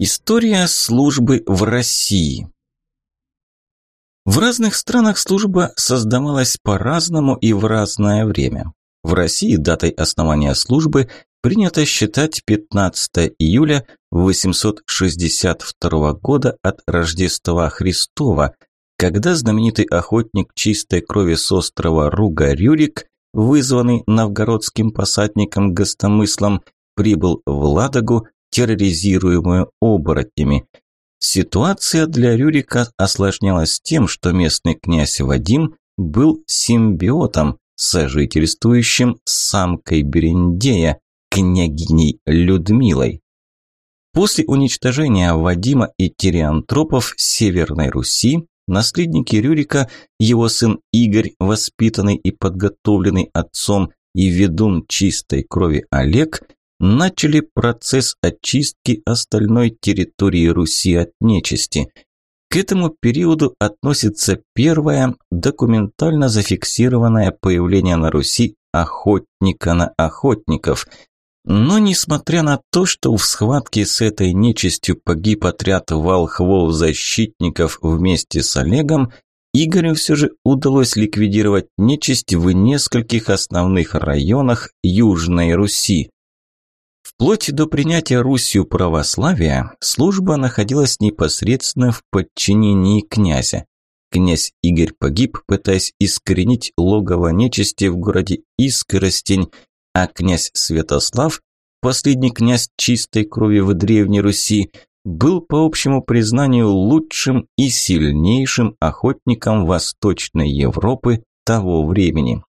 История службы в России В разных странах служба создавалась по-разному и в разное время. В России датой основания службы принято считать 15 июля 862 года от Рождества Христова, когда знаменитый охотник чистой крови с острова Руга Рюрик, вызванный новгородским посадником Гостомыслом, прибыл в Ладогу, терроризируемую оборотнями. Ситуация для Рюрика осложнялась тем, что местный князь Вадим был симбиотом, сожительствующим с самкой Берендея, княгиней Людмилой. После уничтожения Вадима и Тириантропов Северной Руси, наследники Рюрика, его сын Игорь, воспитанный и подготовленный отцом, и ведун чистой крови Олег, начали процесс очистки остальной территории Руси от нечисти. К этому периоду относится первое документально зафиксированное появление на Руси охотника на охотников – но несмотря на то, что в схватке с этой нечистью погиб отряд волхвов-защитников вместе с Олегом, Игорю все же удалось ликвидировать нечисть в нескольких основных районах Южной Руси. Вплоть до принятия Русью православия служба находилась непосредственно в подчинении князя. Князь Игорь погиб, пытаясь искоренить логово нечисти в городе Искоростень, а князь Святослав, последний князь чистой крови в Древней Руси, был по общему признанию лучшим и сильнейшим охотником Восточной Европы того времени.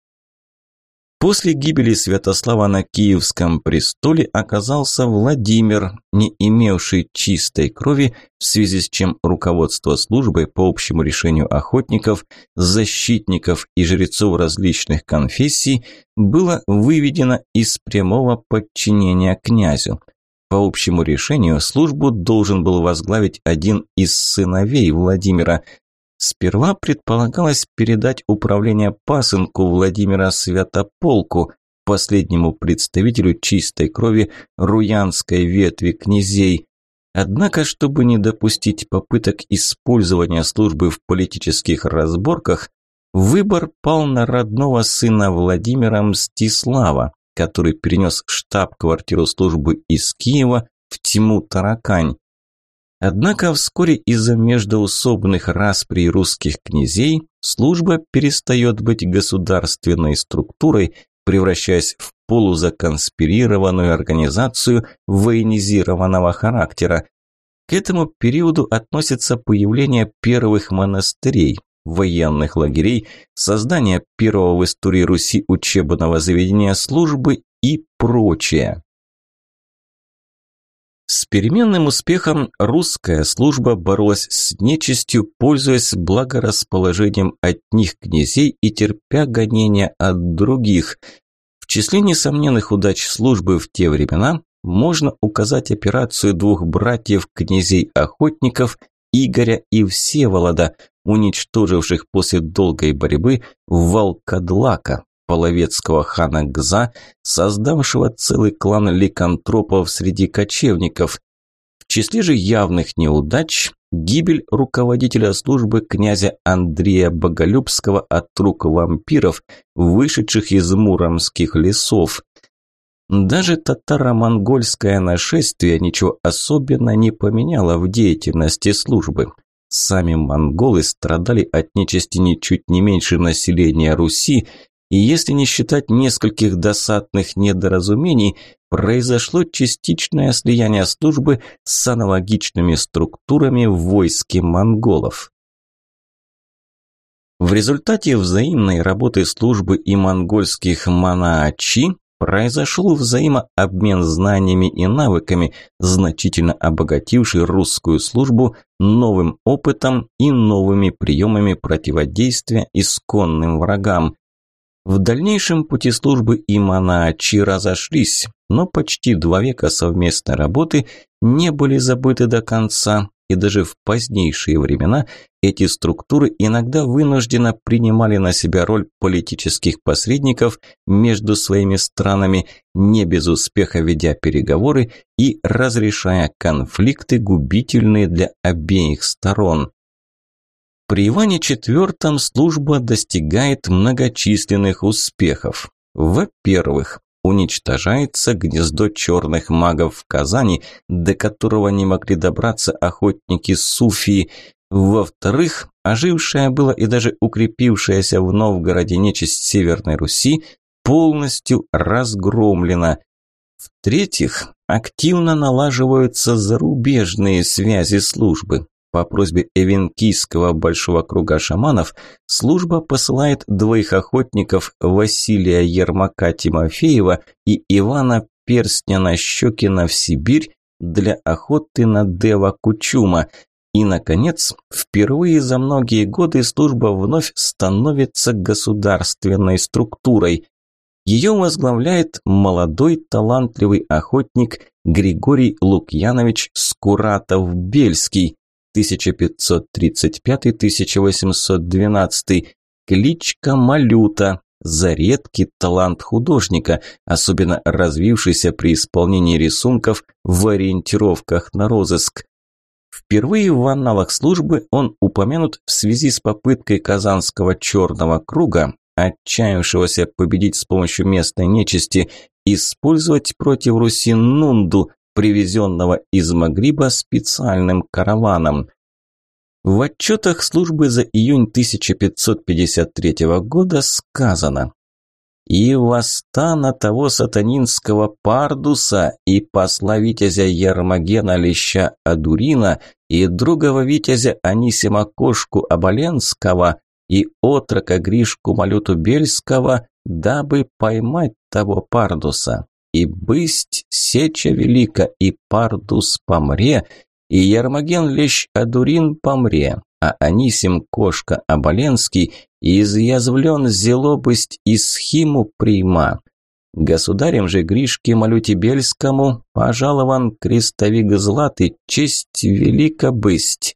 После гибели Святослава на Киевском престоле оказался Владимир, не имевший чистой крови, в связи с чем руководство службы по общему решению охотников, защитников и жрецов различных конфессий было выведено из прямого подчинения князю. По общему решению службу должен был возглавить один из сыновей Владимира, Сперва предполагалось передать управление пасынку Владимира Святополку, последнему представителю чистой крови руянской ветви князей. Однако, чтобы не допустить попыток использования службы в политических разборках, выбор пал на родного сына Владимира Мстислава, который перенес штаб-квартиру службы из Киева в Тьму-Таракань. Однако вскоре из-за междоусобных расприй русских князей служба перестает быть государственной структурой, превращаясь в полузаконспирированную организацию военизированного характера. К этому периоду относится появление первых монастырей, военных лагерей, создание первого в истории Руси учебного заведения службы и прочее. С переменным успехом русская служба боролась с нечистью, пользуясь благорасположением одних князей и терпя гонения от других. В числе несомненных удач службы в те времена можно указать операцию двух братьев-князей-охотников Игоря и Всеволода, уничтоживших после долгой борьбы Волкодлака, половецкого хана Гза, создавшего целый клан ликантропов среди кочевников. В числе же явных неудач гибель руководителя службы князя Андрея Боголюбского от рук вампиров, вышедших из муромских лесов. Даже татаро-монгольское нашествие ничего особенно не поменяло в деятельности службы. Сами монголы страдали от нечисти ничуть не меньше населения Руси, и если не считать нескольких досадных недоразумений, произошло частичное слияние службы с аналогичными структурами в войске монголов. В результате взаимной работы службы и монгольских манаачи произошел взаимообмен знаниями и навыками, значительно обогативший русскую службу новым опытом и новыми приемами противодействия исконным врагам. В дальнейшем пути службы и Манаачи разошлись, но почти два века совместной работы не были забыты до конца, и даже в позднейшие времена эти структуры иногда вынужденно принимали на себя роль политических посредников между своими странами, не без успеха ведя переговоры и разрешая конфликты, губительные для обеих сторон. При Иване IV служба достигает многочисленных успехов. Во-первых, уничтожается гнездо черных магов в Казани, до которого не могли добраться охотники Суфии. Во-вторых, ожившая была и даже укрепившаяся в Новгороде нечисть Северной Руси полностью разгромлена. В-третьих, активно налаживаются зарубежные связи службы. По просьбе Эвенкийского большого круга шаманов служба посылает двоих охотников Василия Ермака Тимофеева и Ивана Перстня на Щекина в Сибирь для охоты на Дева Кучума. И, наконец, впервые за многие годы служба вновь становится государственной структурой. Ее возглавляет молодой талантливый охотник Григорий Лукьянович Скуратов-Бельский, 1535-1812, кличка Малюта, за редкий талант художника, особенно развившийся при исполнении рисунков в ориентировках на розыск. Впервые в анналах службы он упомянут в связи с попыткой Казанского черного круга, отчаявшегося победить с помощью местной нечисти, использовать против Руси Нунду, привезенного из Магриба специальным караваном. В отчетах службы за июнь 1553 года сказано «И восстана того сатанинского Пардуса, и посла витязя Ермогена Леща Адурина, и другого витязя Анисима Кошку Оболенского, и отрока Гришку Малюту Бельского, дабы поймать того Пардуса и бысть сеча велика, и пардус помре, и Ермоген лещ Адурин помре, а Анисим кошка Оболенский изъязвлен зелобысть и схиму прима. Государем же Гришке Малютибельскому пожалован крестовик златы, честь велика бысть.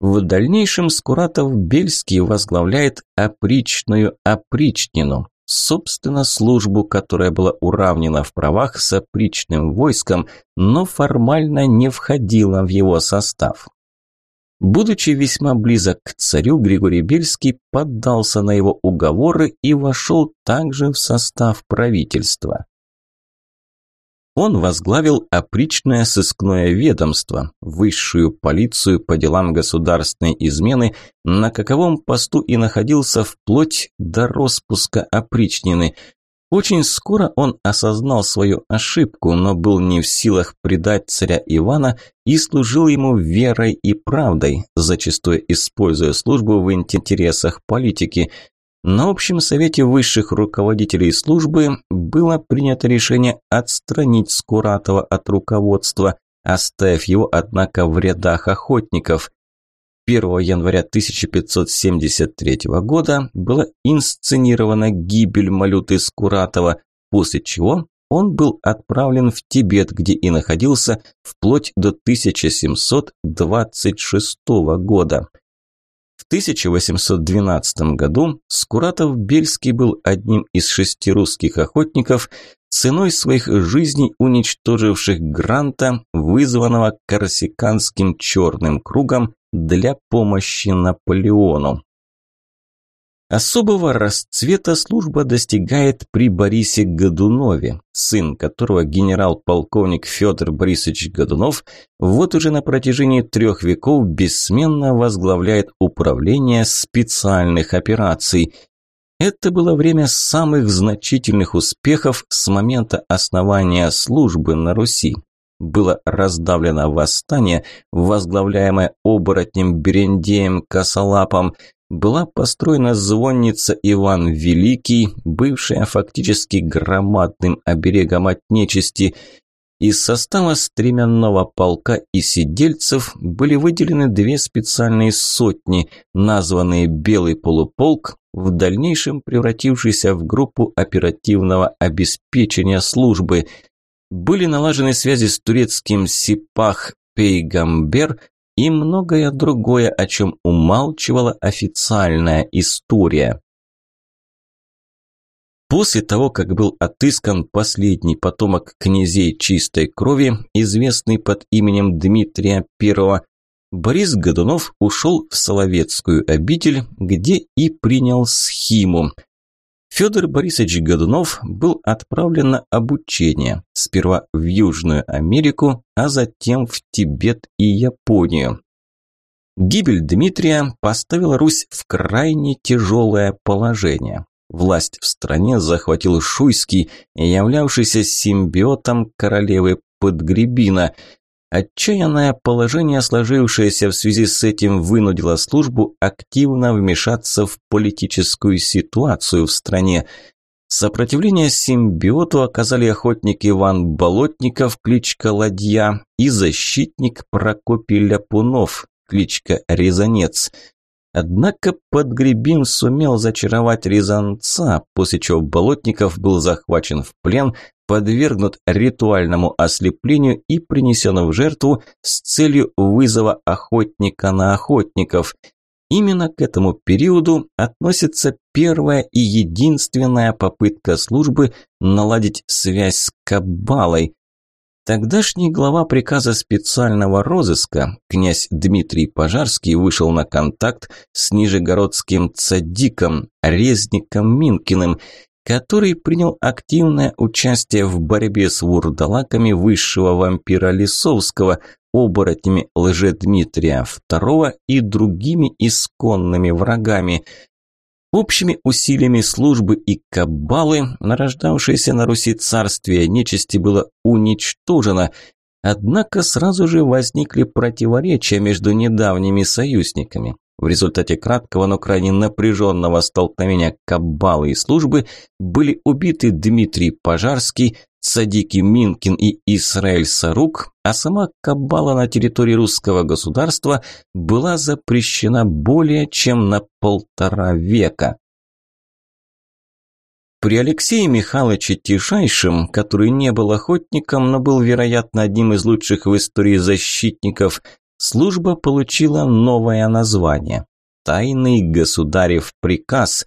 В дальнейшем Скуратов Бельский возглавляет опричную опричнину, собственно, службу, которая была уравнена в правах с опричным войском, но формально не входила в его состав. Будучи весьма близок к царю, Григорий Бельский поддался на его уговоры и вошел также в состав правительства. Он возглавил опричное сыскное ведомство, высшую полицию по делам государственной измены, на каковом посту и находился вплоть до распуска опричнины. Очень скоро он осознал свою ошибку, но был не в силах предать царя Ивана и служил ему верой и правдой, зачастую используя службу в интересах политики – на общем совете высших руководителей службы было принято решение отстранить Скуратова от руководства, оставив его, однако, в рядах охотников. 1 января 1573 года была инсценирована гибель Малюты Скуратова, после чего он был отправлен в Тибет, где и находился вплоть до 1726 года. 1812 году Скуратов-Бельский был одним из шести русских охотников, ценой своих жизней уничтоживших Гранта, вызванного корсиканским черным кругом для помощи Наполеону. Особого расцвета служба достигает при Борисе Годунове, сын которого генерал-полковник Федор Борисович Годунов вот уже на протяжении трех веков бессменно возглавляет управление специальных операций. Это было время самых значительных успехов с момента основания службы на Руси. Было раздавлено восстание, возглавляемое оборотнем Берендеем Косолапом, была построена звонница Иван Великий, бывшая фактически громадным оберегом от нечисти. Из состава стременного полка и сидельцев были выделены две специальные сотни, названные «Белый полуполк», в дальнейшем превратившийся в группу оперативного обеспечения службы. Были налажены связи с турецким Сипах Пейгамбер, и многое другое, о чем умалчивала официальная история. После того, как был отыскан последний потомок князей чистой крови, известный под именем Дмитрия I, Борис Годунов ушел в Соловецкую обитель, где и принял схиму. Федор Борисович Годунов был отправлен на обучение, сперва в Южную Америку, а затем в Тибет и Японию. Гибель Дмитрия поставила Русь в крайне тяжелое положение. Власть в стране захватил Шуйский, являвшийся симбиотом королевы Подгребина. Отчаянное положение, сложившееся в связи с этим, вынудило службу активно вмешаться в политическую ситуацию в стране. Сопротивление симбиоту оказали охотник Иван Болотников, кличка Ладья, и защитник Прокопий Ляпунов, кличка Резанец. Однако Подгребин сумел зачаровать Рязанца, после чего Болотников был захвачен в плен, подвергнут ритуальному ослеплению и принесен в жертву с целью вызова охотника на охотников. Именно к этому периоду относится первая и единственная попытка службы наладить связь с Каббалой. Тогдашний глава приказа специального розыска, князь Дмитрий Пожарский, вышел на контакт с нижегородским цадиком, резником Минкиным, который принял активное участие в борьбе с вурдалаками высшего вампира Лисовского, оборотнями Лжедмитрия II и другими исконными врагами – Общими усилиями службы и каббалы, нарождавшееся на Руси царствие нечисти было уничтожено, однако сразу же возникли противоречия между недавними союзниками. В результате краткого, но крайне напряженного столкновения Каббалы и службы были убиты Дмитрий Пожарский, Садики Минкин и Исраэль Сарук, а сама Каббала на территории русского государства была запрещена более чем на полтора века. При Алексее Михайловиче Тишайшем, который не был охотником, но был, вероятно, одним из лучших в истории защитников, служба получила новое название – «Тайный государев приказ».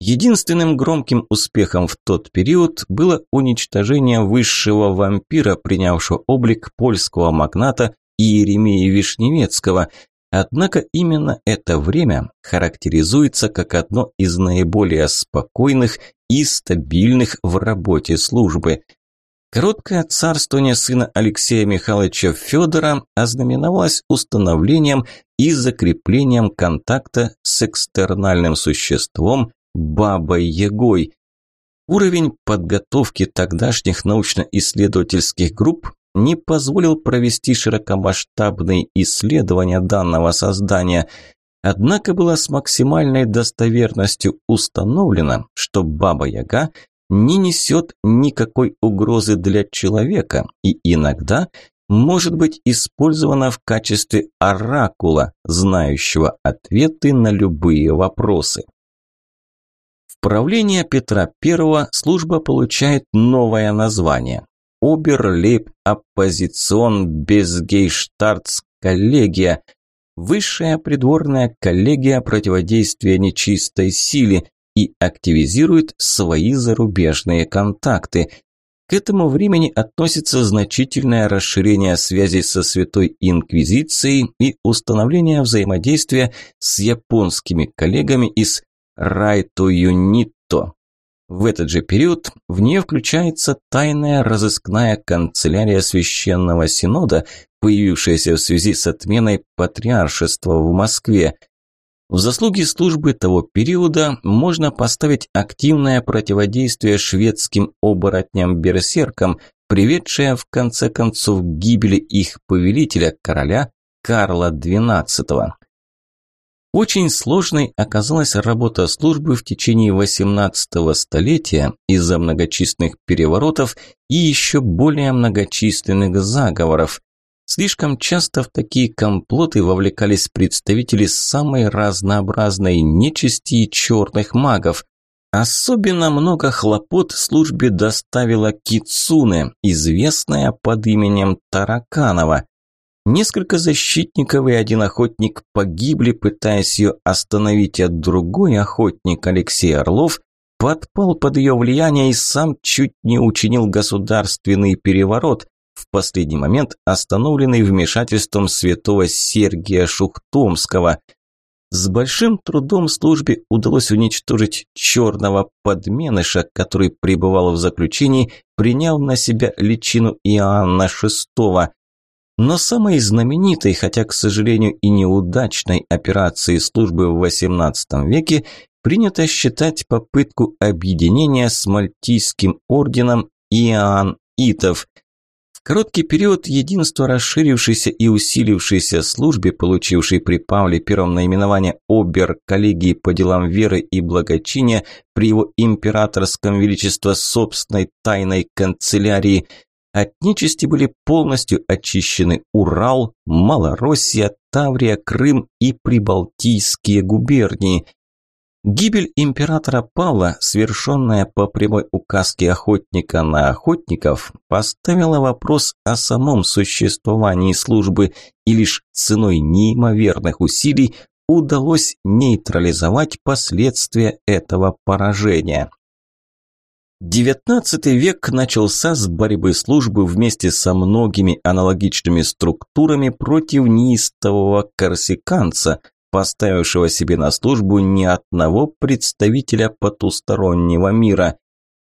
Единственным громким успехом в тот период было уничтожение высшего вампира, принявшего облик польского магната Иеремии Вишневецкого. Однако именно это время характеризуется как одно из наиболее спокойных и стабильных в работе службы – Короткое царствование сына Алексея Михайловича Федора ознаменовалось установлением и закреплением контакта с экстернальным существом Бабой Ягой. Уровень подготовки тогдашних научно-исследовательских групп не позволил провести широкомасштабные исследования данного создания. Однако было с максимальной достоверностью установлено, что Баба Яга не несет никакой угрозы для человека и иногда может быть использована в качестве оракула, знающего ответы на любые вопросы. В правление Петра I служба получает новое название – Оберлейб Оппозицион Безгейштартс коллегия, высшая придворная коллегия противодействия нечистой силе, и активизирует свои зарубежные контакты. К этому времени относится значительное расширение связей со Святой Инквизицией и установление взаимодействия с японскими коллегами из Райто Юнитто. В этот же период в нее включается тайная разыскная канцелярия Священного Синода, появившаяся в связи с отменой патриаршества в Москве – в заслуги службы того периода можно поставить активное противодействие шведским оборотням-берсеркам, приведшее в конце концов к гибели их повелителя, короля Карла XII. Очень сложной оказалась работа службы в течение XVIII столетия из-за многочисленных переворотов и еще более многочисленных заговоров. Слишком часто в такие комплоты вовлекались представители самой разнообразной нечисти и черных магов. Особенно много хлопот службе доставила Кицуне, известная под именем Тараканова. Несколько защитников и один охотник погибли, пытаясь ее остановить, а другой охотник, Алексей Орлов, подпал под ее влияние и сам чуть не учинил государственный переворот, в последний момент остановленный вмешательством святого Сергия Шухтомского. С большим трудом службе удалось уничтожить черного подменыша, который пребывал в заключении, приняв на себя личину Иоанна VI. Но самой знаменитой, хотя, к сожалению, и неудачной операцией службы в XVIII веке принято считать попытку объединения с Мальтийским орденом Иоанн Итов. Короткий период единство расширившейся и усилившейся службе, получившей при Павле первом наименование обер коллегии по делам веры и благочиния при его императорском величестве собственной тайной канцелярии, от нечисти были полностью очищены Урал, Малороссия, Таврия, Крым и Прибалтийские губернии. Гибель императора Павла, совершенная по прямой указке охотника на охотников, поставила вопрос о самом существовании службы, и лишь ценой неимоверных усилий удалось нейтрализовать последствия этого поражения. XIX век начался с борьбы службы вместе со многими аналогичными структурами против неистового корсиканца, поставившего себе на службу ни одного представителя потустороннего мира.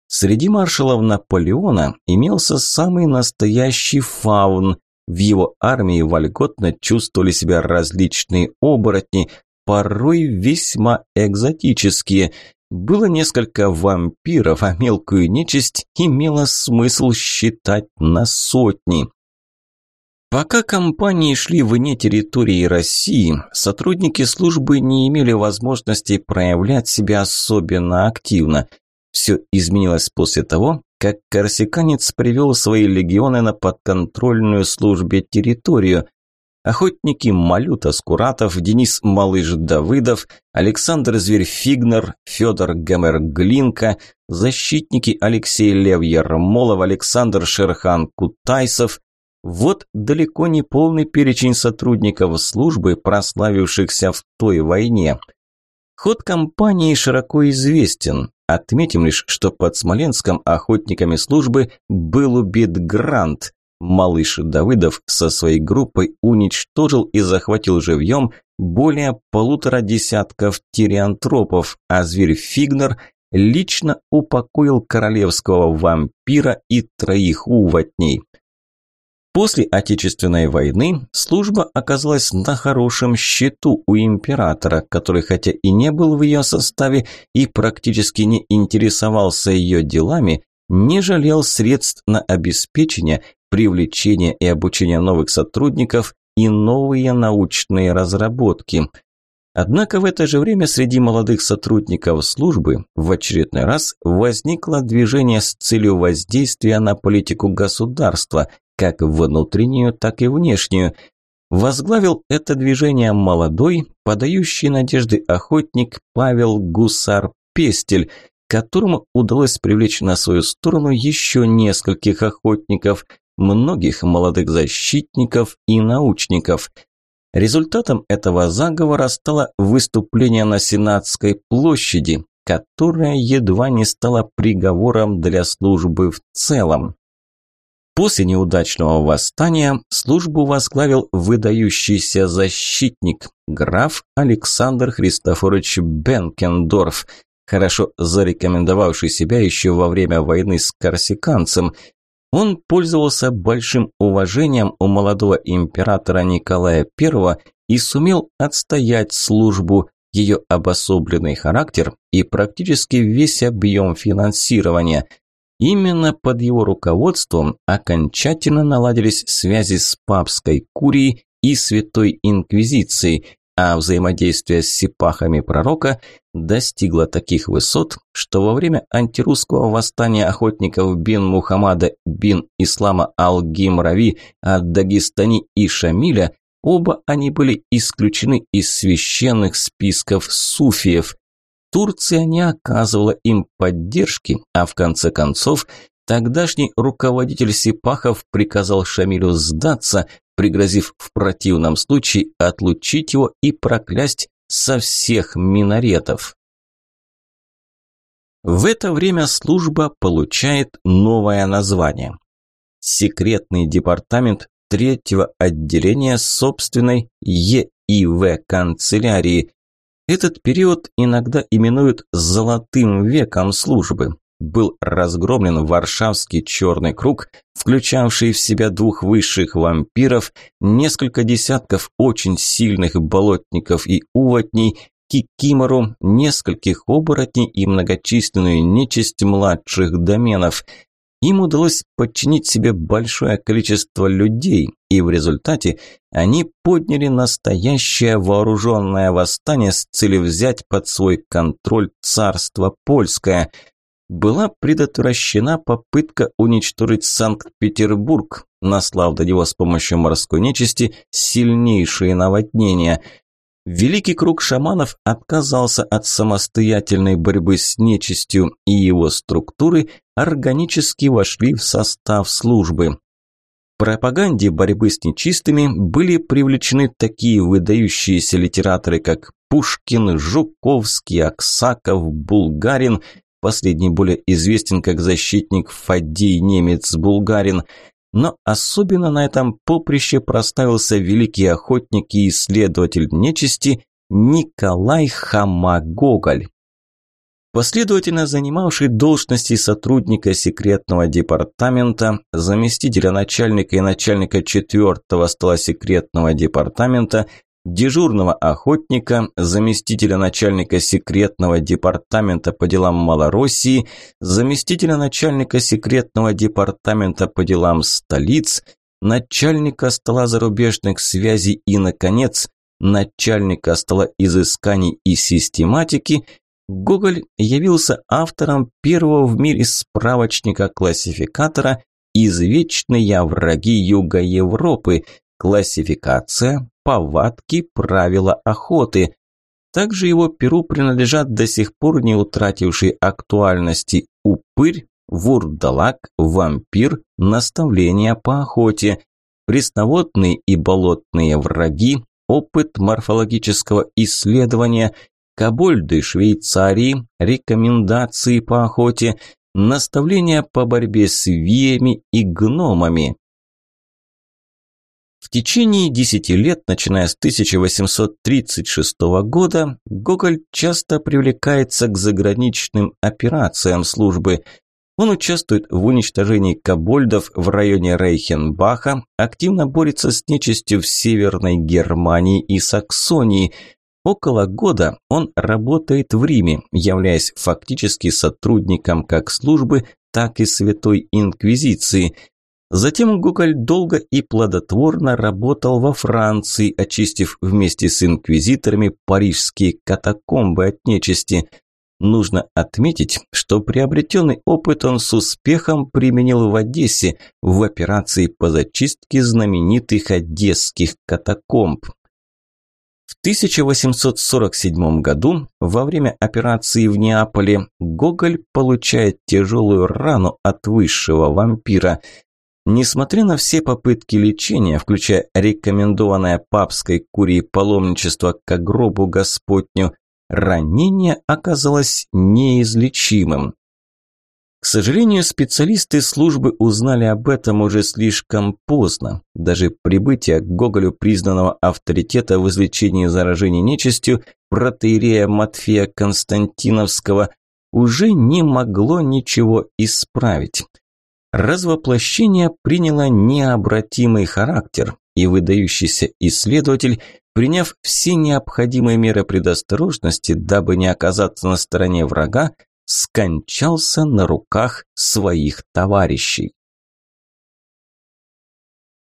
Среди маршалов Наполеона имелся самый настоящий фаун. В его армии вольготно чувствовали себя различные оборотни, порой весьма экзотические – было несколько вампиров, а мелкую нечисть имело смысл считать на сотни. Пока компании шли вне территории России, сотрудники службы не имели возможности проявлять себя особенно активно. Все изменилось после того, как корсиканец привел свои легионы на подконтрольную службе территорию, Охотники Малюта Скуратов, Денис Малыш Давыдов, Александр Зверь-Фигнер, Федор Гомер-Глинка, защитники Алексей Лев Ермолов, Александр Шерхан Кутайсов. Вот далеко не полный перечень сотрудников службы, прославившихся в той войне. Ход кампании широко известен. Отметим лишь, что под Смоленском охотниками службы был убит Грант. Малыш Давыдов со своей группой уничтожил и захватил живьем более полутора десятков тириантропов, а зверь Фигнер лично упокоил королевского вампира и троих увотней. После Отечественной войны служба оказалась на хорошем счету у императора, который хотя и не был в ее составе и практически не интересовался ее делами, не жалел средств на обеспечение привлечение и обучение новых сотрудников и новые научные разработки. Однако в это же время среди молодых сотрудников службы в очередной раз возникло движение с целью воздействия на политику государства, как внутреннюю, так и внешнюю. Возглавил это движение молодой, подающий надежды охотник Павел Гусар-Пестель, которому удалось привлечь на свою сторону еще нескольких охотников – многих молодых защитников и научников. Результатом этого заговора стало выступление на Сенатской площади, которое едва не стало приговором для службы в целом. После неудачного восстания службу возглавил выдающийся защитник, граф Александр Христофорович Бенкендорф, хорошо зарекомендовавший себя еще во время войны с корсиканцем, он пользовался большим уважением у молодого императора Николая I и сумел отстоять службу, ее обособленный характер и практически весь объем финансирования. Именно под его руководством окончательно наладились связи с папской курией и Святой Инквизицией, а взаимодействие с сипахами пророка достигло таких высот, что во время антирусского восстания охотников бин Мухаммада бин Ислама Ал-Гимрави от Дагестани и Шамиля оба они были исключены из священных списков суфиев. Турция не оказывала им поддержки, а в конце концов Тогдашний руководитель Сипахов приказал Шамилю сдаться, пригрозив в противном случае отлучить его и проклясть со всех минаретов. В это время служба получает новое название. Секретный департамент третьего отделения собственной ЕИВ канцелярии. Этот период иногда именуют «золотым веком службы». Был разгромлен Варшавский черный круг, включавший в себя двух высших вампиров, несколько десятков очень сильных болотников и уводней, кикимору, нескольких оборотней и многочисленную нечисть младших доменов. Им удалось подчинить себе большое количество людей, и в результате они подняли настоящее вооруженное восстание с целью взять под свой контроль царство польское. Была предотвращена попытка уничтожить Санкт-Петербург, наслав до него с помощью морской нечисти сильнейшие наводнения – Великий круг шаманов отказался от самостоятельной борьбы с нечистью, и его структуры органически вошли в состав службы. Пропаганде борьбы с нечистыми были привлечены такие выдающиеся литераторы, как Пушкин, Жуковский, Аксаков, Булгарин, последний более известен как защитник Фадей Немец-Булгарин – но особенно на этом поприще проставился великий охотник и исследователь нечисти Николай Хамагоголь. Последовательно занимавший должности сотрудника секретного департамента, заместителя начальника и начальника четвертого стола секретного департамента, дежурного охотника, заместителя начальника секретного департамента по делам Малороссии, заместителя начальника секретного департамента по делам столиц, начальника стола зарубежных связей и, наконец, начальника стола изысканий и систематики, Гоголь явился автором первого в мире справочника-классификатора «Извечные враги Юга Европы», классификация, повадки, правила охоты. Также его перу принадлежат до сих пор не утратившие актуальности упырь, вурдалак, вампир, наставления по охоте, пресноводные и болотные враги, опыт морфологического исследования, кобольды Швейцарии, рекомендации по охоте, наставления по борьбе с виями и гномами. В течение десяти лет, начиная с 1836 года, Гоголь часто привлекается к заграничным операциям службы. Он участвует в уничтожении кобольдов в районе Рейхенбаха, активно борется с нечистью в Северной Германии и Саксонии. Около года он работает в Риме, являясь фактически сотрудником как службы, так и Святой Инквизиции – Затем Гоголь долго и плодотворно работал во Франции, очистив вместе с инквизиторами парижские катакомбы от нечисти. Нужно отметить, что приобретенный опыт он с успехом применил в Одессе в операции по зачистке знаменитых одесских катакомб. В 1847 году, во время операции в Неаполе, Гоголь получает тяжелую рану от высшего вампира – Несмотря на все попытки лечения, включая рекомендованное папской курией паломничество к гробу Господню, ранение оказалось неизлечимым. К сожалению, специалисты службы узнали об этом уже слишком поздно. Даже прибытие к Гоголю признанного авторитета в излечении заражений нечистью протеерея Матфея Константиновского уже не могло ничего исправить. Развоплощение приняло необратимый характер, и выдающийся исследователь, приняв все необходимые меры предосторожности, дабы не оказаться на стороне врага, скончался на руках своих товарищей.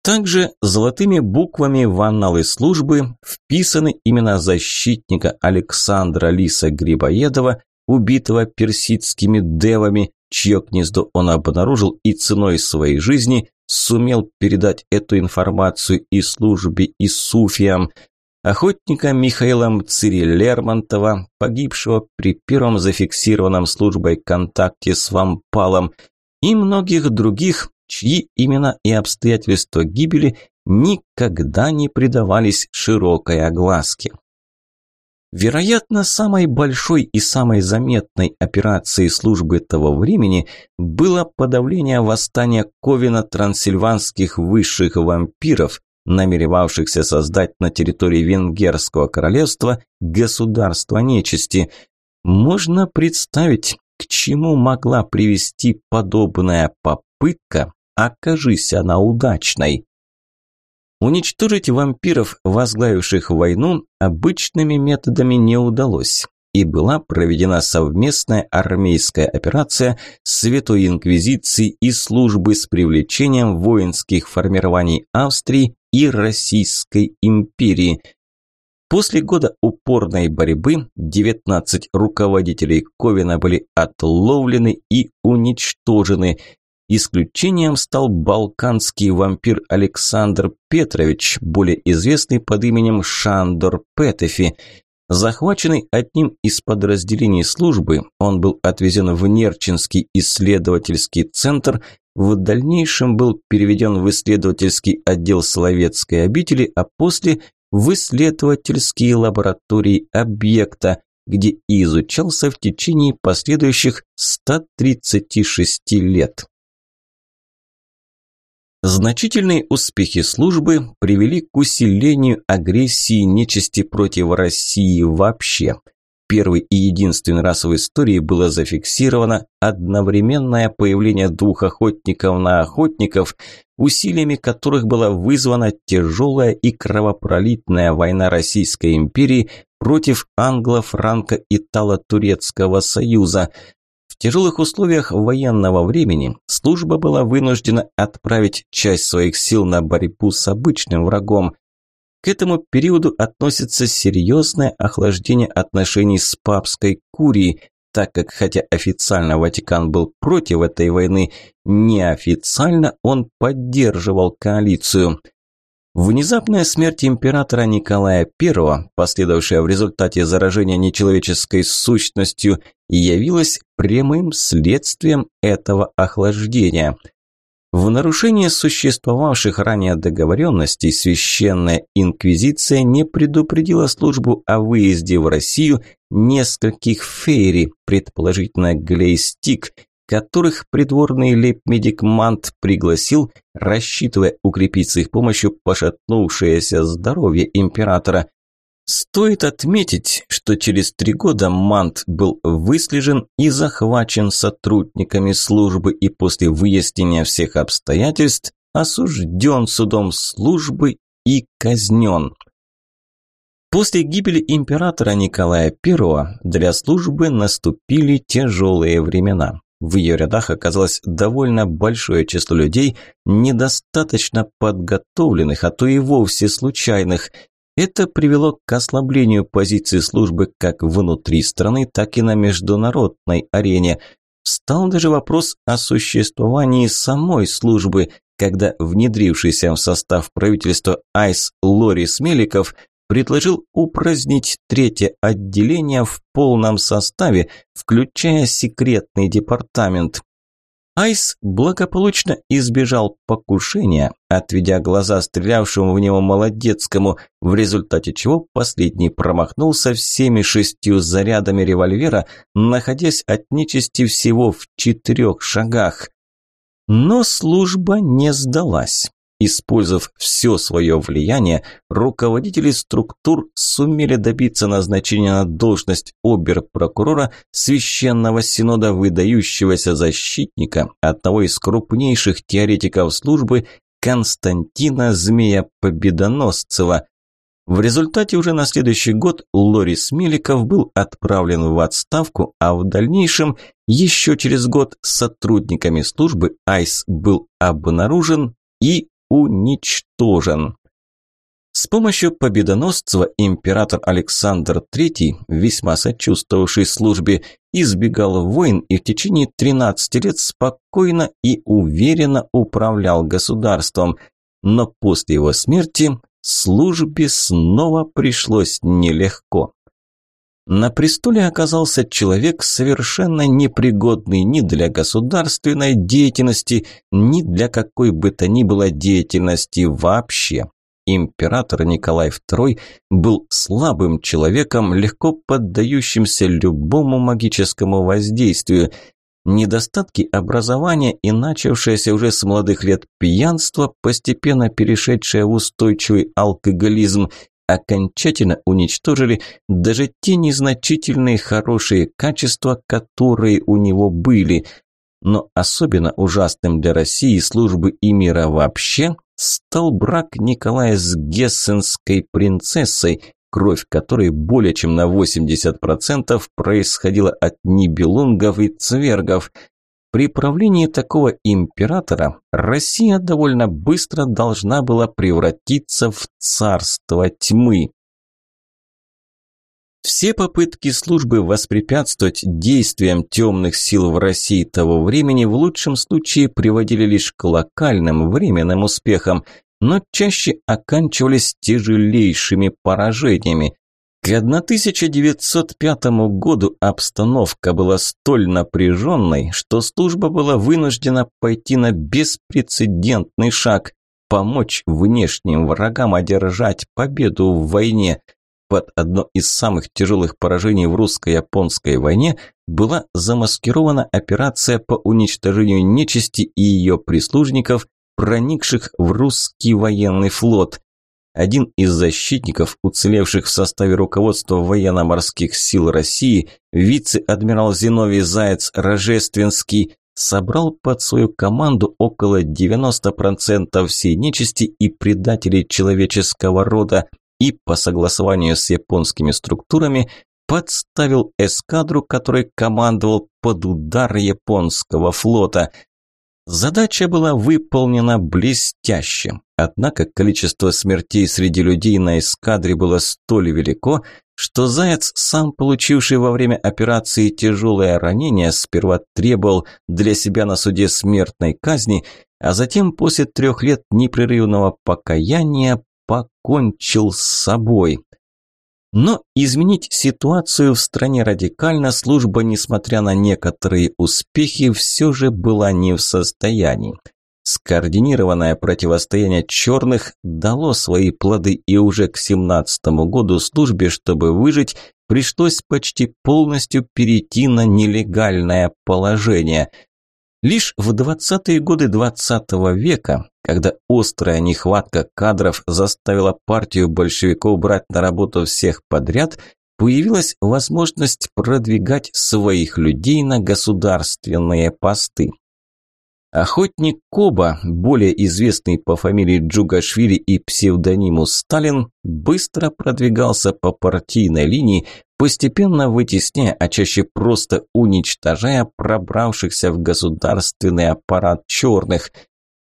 Также золотыми буквами в анналы службы вписаны имена защитника Александра Лиса Грибоедова, убитого персидскими девами, чье гнездо он обнаружил и ценой своей жизни сумел передать эту информацию и службе, и суфиям, охотника Михаила Мцири Лермонтова, погибшего при первом зафиксированном службой контакте с вампалом, и многих других, чьи имена и обстоятельства гибели никогда не предавались широкой огласке. Вероятно, самой большой и самой заметной операцией службы того времени было подавление восстания Ковина трансильванских высших вампиров, намеревавшихся создать на территории Венгерского королевства государство нечисти. Можно представить, к чему могла привести подобная попытка, окажись она удачной. Уничтожить вампиров, возглавивших войну, обычными методами не удалось, и была проведена совместная армейская операция Святой Инквизиции и службы с привлечением воинских формирований Австрии и Российской империи. После года упорной борьбы 19 руководителей Ковина были отловлены и уничтожены – Исключением стал балканский вампир Александр Петрович, более известный под именем Шандор Петефи. Захваченный одним из подразделений службы, он был отвезен в Нерчинский исследовательский центр, в дальнейшем был переведен в исследовательский отдел Соловецкой обители, а после в исследовательские лаборатории объекта, где и изучался в течение последующих 136 лет. Значительные успехи службы привели к усилению агрессии нечисти против России вообще. Первый и единственный раз в истории было зафиксировано одновременное появление двух охотников на охотников, усилиями которых была вызвана тяжелая и кровопролитная война Российской империи против англо-франко-итало-турецкого союза – тяжелых условиях военного времени служба была вынуждена отправить часть своих сил на борьбу с обычным врагом. К этому периоду относится серьезное охлаждение отношений с папской курией, так как хотя официально Ватикан был против этой войны, неофициально он поддерживал коалицию – Внезапная смерть императора Николая I, последовавшая в результате заражения нечеловеческой сущностью, явилась прямым следствием этого охлаждения. В нарушение существовавших ранее договоренностей Священная Инквизиция не предупредила службу о выезде в Россию нескольких фейри, предположительно Глейстик, которых придворный лейб-медик Мант пригласил, рассчитывая укрепить с их помощью пошатнувшееся здоровье императора. Стоит отметить, что через три года Мант был выслежен и захвачен сотрудниками службы и после выяснения всех обстоятельств осужден судом службы и казнен. После гибели императора Николая I для службы наступили тяжелые времена. В ее рядах оказалось довольно большое число людей, недостаточно подготовленных, а то и вовсе случайных. Это привело к ослаблению позиции службы как внутри страны, так и на международной арене. Встал даже вопрос о существовании самой службы, когда внедрившийся в состав правительства Айс Лорис Меликов предложил упразднить третье отделение в полном составе, включая секретный департамент. Айс благополучно избежал покушения, отведя глаза стрелявшему в него молодецкому, в результате чего последний промахнулся всеми шестью зарядами револьвера, находясь от нечисти всего в четырех шагах. Но служба не сдалась. Использовав все свое влияние, руководители структур сумели добиться назначения на должность обер-прокурора Священного Синода выдающегося защитника, одного из крупнейших теоретиков службы Константина Змея Победоносцева. В результате уже на следующий год Лорис Меликов был отправлен в отставку, а в дальнейшем, еще через год, сотрудниками службы АЙС был обнаружен и уничтожен. С помощью победоносца император Александр III, весьма сочувствовавший службе, избегал войн и в течение 13 лет спокойно и уверенно управлял государством. Но после его смерти службе снова пришлось нелегко. На престоле оказался человек, совершенно непригодный ни для государственной деятельности, ни для какой бы то ни было деятельности вообще. Император Николай II был слабым человеком, легко поддающимся любому магическому воздействию. Недостатки образования и начавшееся уже с молодых лет пьянство, постепенно перешедшее в устойчивый алкоголизм, окончательно уничтожили даже те незначительные хорошие качества, которые у него были. Но особенно ужасным для России, службы и мира вообще, стал брак Николая с гессенской принцессой, кровь которой более чем на 80% происходила от нибелунгов и цвергов – при правлении такого императора Россия довольно быстро должна была превратиться в царство тьмы. Все попытки службы воспрепятствовать действиям темных сил в России того времени в лучшем случае приводили лишь к локальным временным успехам, но чаще оканчивались тяжелейшими поражениями. К 1905 году обстановка была столь напряженной, что служба была вынуждена пойти на беспрецедентный шаг – помочь внешним врагам одержать победу в войне. Под одно из самых тяжелых поражений в русско-японской войне была замаскирована операция по уничтожению нечисти и ее прислужников, проникших в русский военный флот – один из защитников, уцелевших в составе руководства военно-морских сил России, вице-адмирал Зиновий Заяц-Рожественский, собрал под свою команду около 90% всей нечисти и предателей человеческого рода и по согласованию с японскими структурами подставил эскадру, которой командовал под удар японского флота – Задача была выполнена блестяще, однако количество смертей среди людей на эскадре было столь велико, что Заяц, сам получивший во время операции тяжелое ранение, сперва требовал для себя на суде смертной казни, а затем после трех лет непрерывного покаяния покончил с собой. Но изменить ситуацию в стране радикально служба, несмотря на некоторые успехи, все же была не в состоянии. Скоординированное противостояние черных дало свои плоды и уже к 17 году службе, чтобы выжить, пришлось почти полностью перейти на нелегальное положение – Лишь в 20-е годы 20 -го века, когда острая нехватка кадров заставила партию большевиков брать на работу всех подряд, появилась возможность продвигать своих людей на государственные посты. Охотник Коба, более известный по фамилии Джугашвили и псевдониму Сталин, быстро продвигался по партийной линии, постепенно вытесняя, а чаще просто уничтожая пробравшихся в государственный аппарат черных.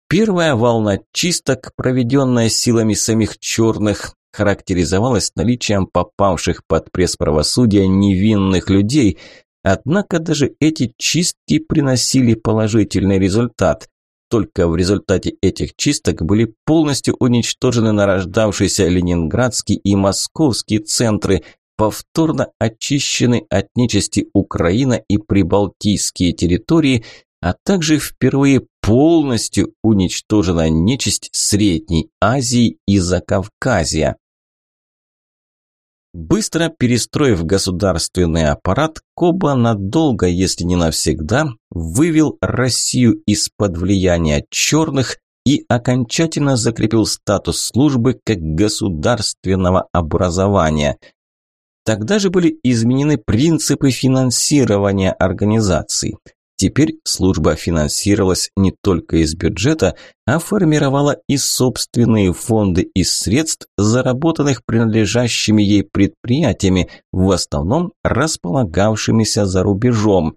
Первая волна чисток, проведенная силами самих черных, характеризовалась наличием попавших под пресс правосудия невинных людей – Однако даже эти чистки приносили положительный результат. Только в результате этих чисток были полностью уничтожены нарождавшиеся ленинградские и московские центры, повторно очищены от нечисти Украина и прибалтийские территории, а также впервые полностью уничтожена нечисть Средней Азии и Закавказья. Быстро перестроив государственный аппарат, Коба надолго, если не навсегда, вывел Россию из-под влияния черных и окончательно закрепил статус службы как государственного образования. Тогда же были изменены принципы финансирования организации. Теперь служба финансировалась не только из бюджета, а формировала и собственные фонды из средств, заработанных принадлежащими ей предприятиями, в основном располагавшимися за рубежом.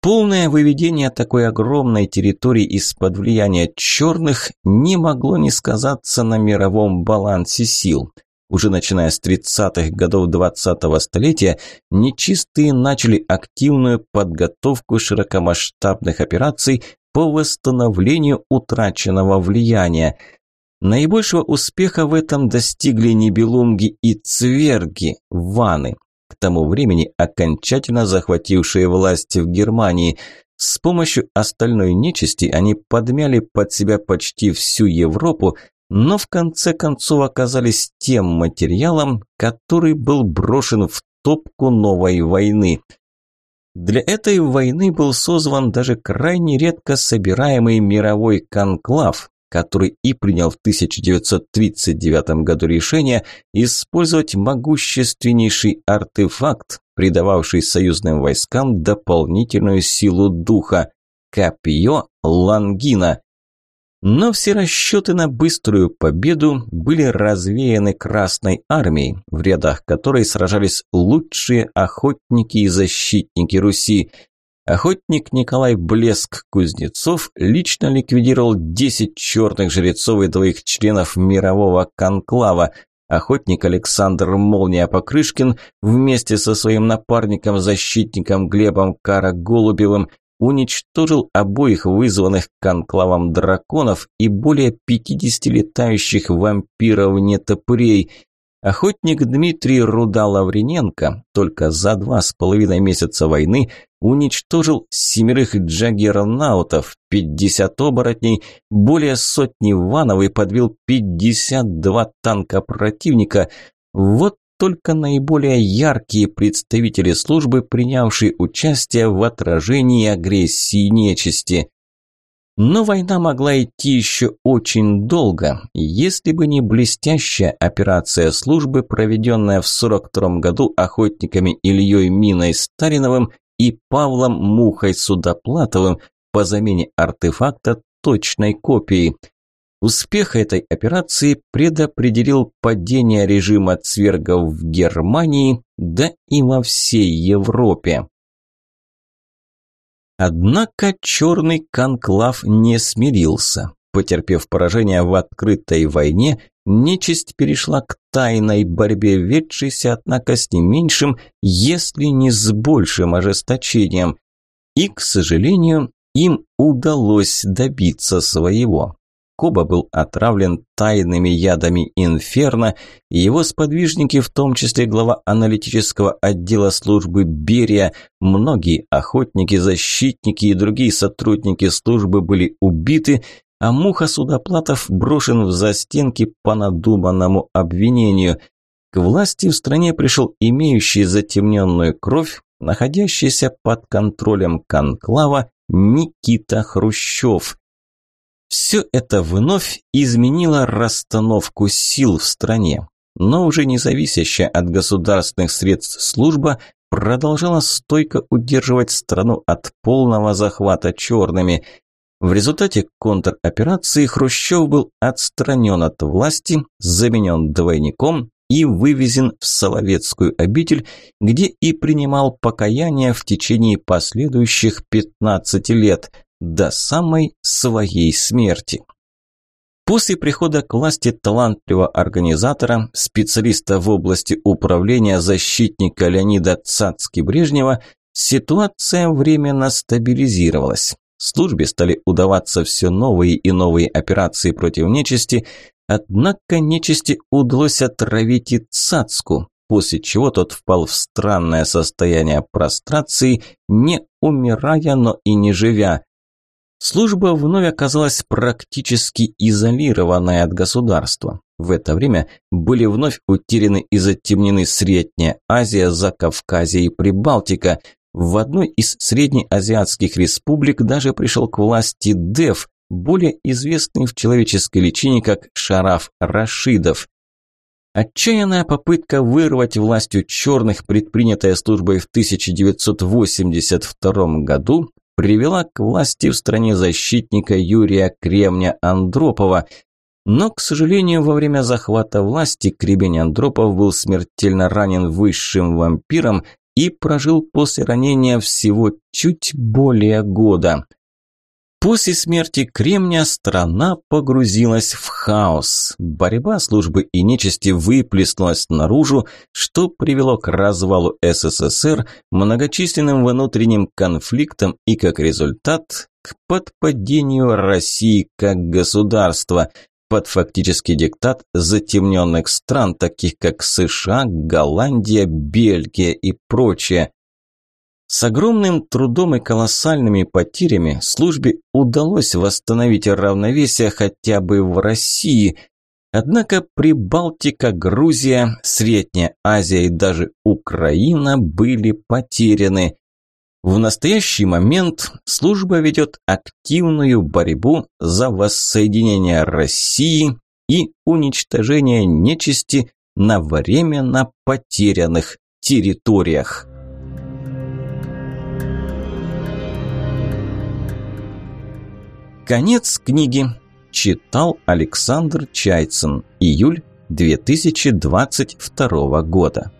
Полное выведение такой огромной территории из-под влияния черных не могло не сказаться на мировом балансе сил – уже начиная с 30-х годов 20-го столетия, нечистые начали активную подготовку широкомасштабных операций по восстановлению утраченного влияния. Наибольшего успеха в этом достигли небелунги и цверги, ваны. К тому времени окончательно захватившие власть в Германии. С помощью остальной нечисти они подмяли под себя почти всю Европу, но в конце концов оказались тем материалом, который был брошен в топку новой войны. Для этой войны был созван даже крайне редко собираемый мировой конклав, который и принял в 1939 году решение использовать могущественнейший артефакт, придававший союзным войскам дополнительную силу духа – копье Лангина. Но все расчеты на быструю победу были развеяны Красной армией, в рядах которой сражались лучшие охотники и защитники Руси. Охотник Николай Блеск Кузнецов лично ликвидировал 10 черных жрецов и двоих членов мирового конклава. Охотник Александр Молния Покрышкин вместе со своим напарником-защитником Глебом Караголубевым уничтожил обоих вызванных конклавом драконов и более 50 летающих вампиров-нетопырей. Охотник Дмитрий Руда-Лаврененко только за два с половиной месяца войны уничтожил семерых джаггернаутов, 50 оборотней, более сотни ванов и подвел 52 танка противника. Вот только наиболее яркие представители службы, принявшие участие в отражении агрессии нечисти. Но война могла идти еще очень долго, если бы не блестящая операция службы, проведенная в 42 году охотниками Ильей Миной Стариновым и Павлом Мухой Судоплатовым по замене артефакта точной копии – Успех этой операции предопределил падение режима цвергов в Германии, да и во всей Европе. Однако черный конклав не смирился. Потерпев поражение в открытой войне, нечисть перешла к тайной борьбе, ведшейся, однако, с не меньшим, если не с большим ожесточением. И, к сожалению, им удалось добиться своего. Коба был отравлен тайными ядами Инферно, и его сподвижники, в том числе глава аналитического отдела службы Берия, многие охотники, защитники и другие сотрудники службы были убиты, а Муха Судоплатов брошен в застенки по надуманному обвинению. К власти в стране пришел имеющий затемненную кровь, находящийся под контролем конклава Никита Хрущев – все это вновь изменило расстановку сил в стране, но уже не зависящая от государственных средств служба продолжала стойко удерживать страну от полного захвата черными. В результате контроперации Хрущев был отстранен от власти, заменен двойником и вывезен в Соловецкую обитель, где и принимал покаяние в течение последующих 15 лет – до самой своей смерти. После прихода к власти талантливого организатора, специалиста в области управления защитника Леонида Цацки-Брежнева, ситуация временно стабилизировалась. Службе стали удаваться все новые и новые операции против нечисти, однако нечисти удалось отравить и Цацку, после чего тот впал в странное состояние прострации, не умирая, но и не живя. Служба вновь оказалась практически изолированной от государства. В это время были вновь утеряны и затемнены Средняя Азия, Закавказье и Прибалтика. В одной из среднеазиатских республик даже пришел к власти Дев, более известный в человеческой личине как Шараф Рашидов. Отчаянная попытка вырвать власть у черных, предпринятая службой в 1982 году, привела к власти в стране защитника Юрия Кремня Андропова. Но, к сожалению, во время захвата власти Кремень Андропов был смертельно ранен высшим вампиром и прожил после ранения всего чуть более года. После смерти Кремня страна погрузилась в хаос. Борьба службы и нечисти выплеснулась наружу, что привело к развалу СССР, многочисленным внутренним конфликтам и, как результат, к подпадению России как государства. под фактический диктат затемненных стран, таких как США, Голландия, Бельгия и прочее. С огромным трудом и колоссальными потерями службе удалось восстановить равновесие хотя бы в России. Однако Прибалтика, Грузия, Средняя Азия и даже Украина были потеряны. В настоящий момент служба ведет активную борьбу за воссоединение России и уничтожение нечисти на временно потерянных территориях. Конец книги. Читал Александр Чайцин. Июль 2022 года.